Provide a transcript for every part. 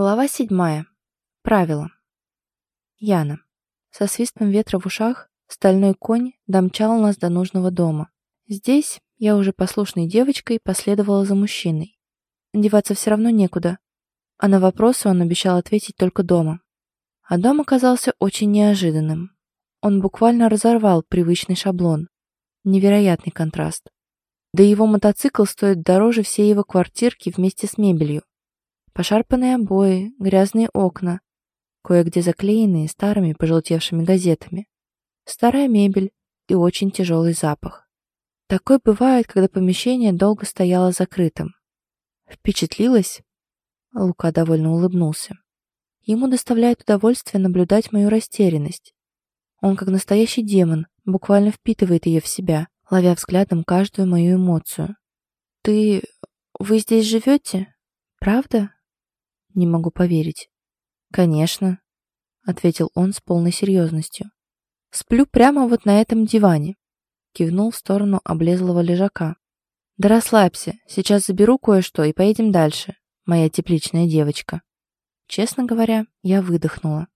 Глава седьмая. Правила. Яна. Со свистом ветра в ушах стальной конь домчал нас до нужного дома. Здесь я уже послушной девочкой последовала за мужчиной. Деваться все равно некуда, а на вопросы он обещал ответить только дома. А дом оказался очень неожиданным. Он буквально разорвал привычный шаблон. Невероятный контраст. Да его мотоцикл стоит дороже всей его квартирки вместе с мебелью. Пошарпанные обои, грязные окна, кое-где заклеенные старыми пожелтевшими газетами, старая мебель и очень тяжелый запах. Такой бывает, когда помещение долго стояло закрытым. Впечатлилась? Лука довольно улыбнулся. Ему доставляет удовольствие наблюдать мою растерянность. Он, как настоящий демон, буквально впитывает ее в себя, ловя взглядом каждую мою эмоцию. «Ты... вы здесь живете? Правда?» Не могу поверить. «Конечно», — ответил он с полной серьезностью. «Сплю прямо вот на этом диване», — кивнул в сторону облезлого лежака. «Да расслабься, сейчас заберу кое-что и поедем дальше, моя тепличная девочка». Честно говоря, я выдохнула.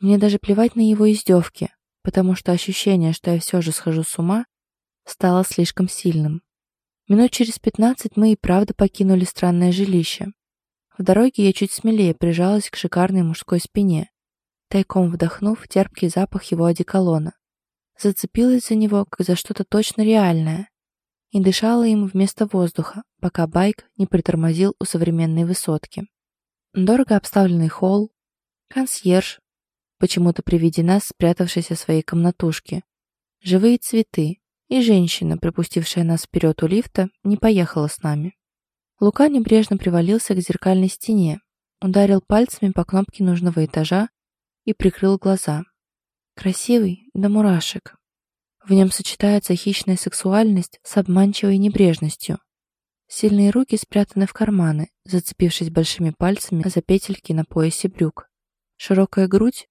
Мне даже плевать на его издевки, потому что ощущение, что я все же схожу с ума, стало слишком сильным. Минут через пятнадцать мы и правда покинули странное жилище. В дороге я чуть смелее прижалась к шикарной мужской спине, тайком вдохнув терпкий запах его одеколона. Зацепилась за него, как за что-то точно реальное, и дышала им вместо воздуха, пока байк не притормозил у современной высотки. Дорого обставленный холл, консьерж, почему-то при виде нас спрятавшийся в своей комнатушке, живые цветы и женщина, пропустившая нас вперед у лифта, не поехала с нами. Лука небрежно привалился к зеркальной стене, ударил пальцами по кнопке нужного этажа и прикрыл глаза. Красивый до мурашек. В нем сочетается хищная сексуальность с обманчивой небрежностью. Сильные руки спрятаны в карманы, зацепившись большими пальцами за петельки на поясе брюк. Широкая грудь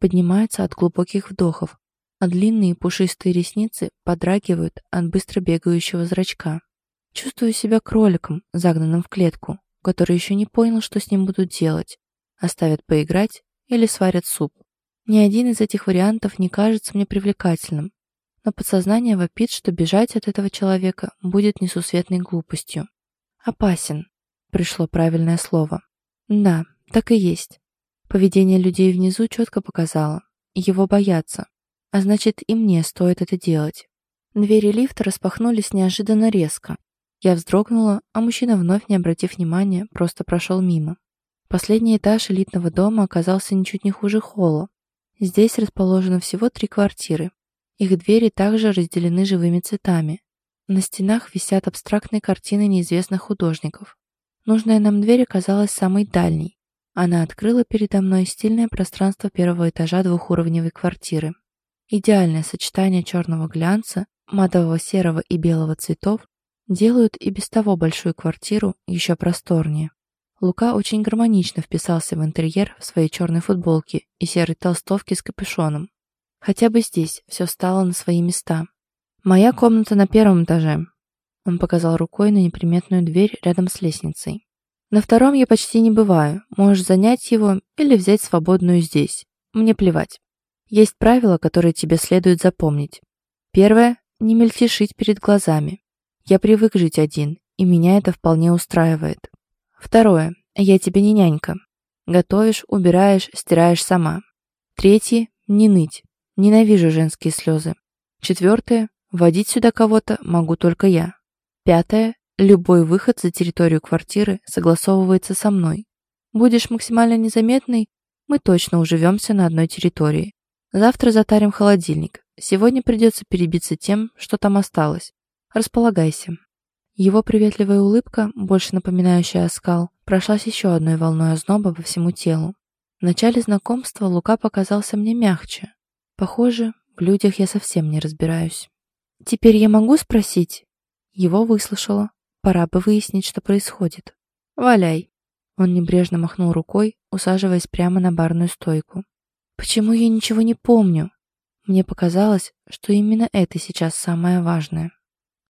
поднимается от глубоких вдохов, а длинные пушистые ресницы подрагивают от быстро бегающего зрачка. Чувствую себя кроликом, загнанным в клетку, который еще не понял, что с ним будут делать. Оставят поиграть или сварят суп. Ни один из этих вариантов не кажется мне привлекательным, но подсознание вопит, что бежать от этого человека будет несусветной глупостью. «Опасен», — пришло правильное слово. Да, так и есть. Поведение людей внизу четко показало. Его боятся. А значит, и мне стоит это делать. Двери лифта распахнулись неожиданно резко, я вздрогнула, а мужчина, вновь не обратив внимания, просто прошел мимо. Последний этаж элитного дома оказался ничуть не хуже холла. Здесь расположено всего три квартиры. Их двери также разделены живыми цветами. На стенах висят абстрактные картины неизвестных художников. Нужная нам дверь оказалась самой дальней. Она открыла передо мной стильное пространство первого этажа двухуровневой квартиры. Идеальное сочетание черного глянца, матового серого и белого цветов делают и без того большую квартиру еще просторнее. Лука очень гармонично вписался в интерьер в своей черной футболке и серой толстовке с капюшоном. Хотя бы здесь все стало на свои места. «Моя комната на первом этаже», — он показал рукой на неприметную дверь рядом с лестницей. «На втором я почти не бываю. Можешь занять его или взять свободную здесь. Мне плевать. Есть правила, которые тебе следует запомнить. Первое — не мельтешить перед глазами. Я привык жить один, и меня это вполне устраивает. Второе. Я тебе не нянька. Готовишь, убираешь, стираешь сама. Третье. Не ныть. Ненавижу женские слезы. Четвертое. Водить сюда кого-то могу только я. Пятое. Любой выход за территорию квартиры согласовывается со мной. Будешь максимально незаметный, мы точно уживемся на одной территории. Завтра затарим холодильник. Сегодня придется перебиться тем, что там осталось. Располагайся». Его приветливая улыбка, больше напоминающая оскал, прошлась еще одной волной озноба по всему телу. В начале знакомства Лука показался мне мягче. Похоже, в людях я совсем не разбираюсь. «Теперь я могу спросить?» Его выслушала. Пора бы выяснить, что происходит. «Валяй!» Он небрежно махнул рукой, усаживаясь прямо на барную стойку. «Почему я ничего не помню?» Мне показалось, что именно это сейчас самое важное.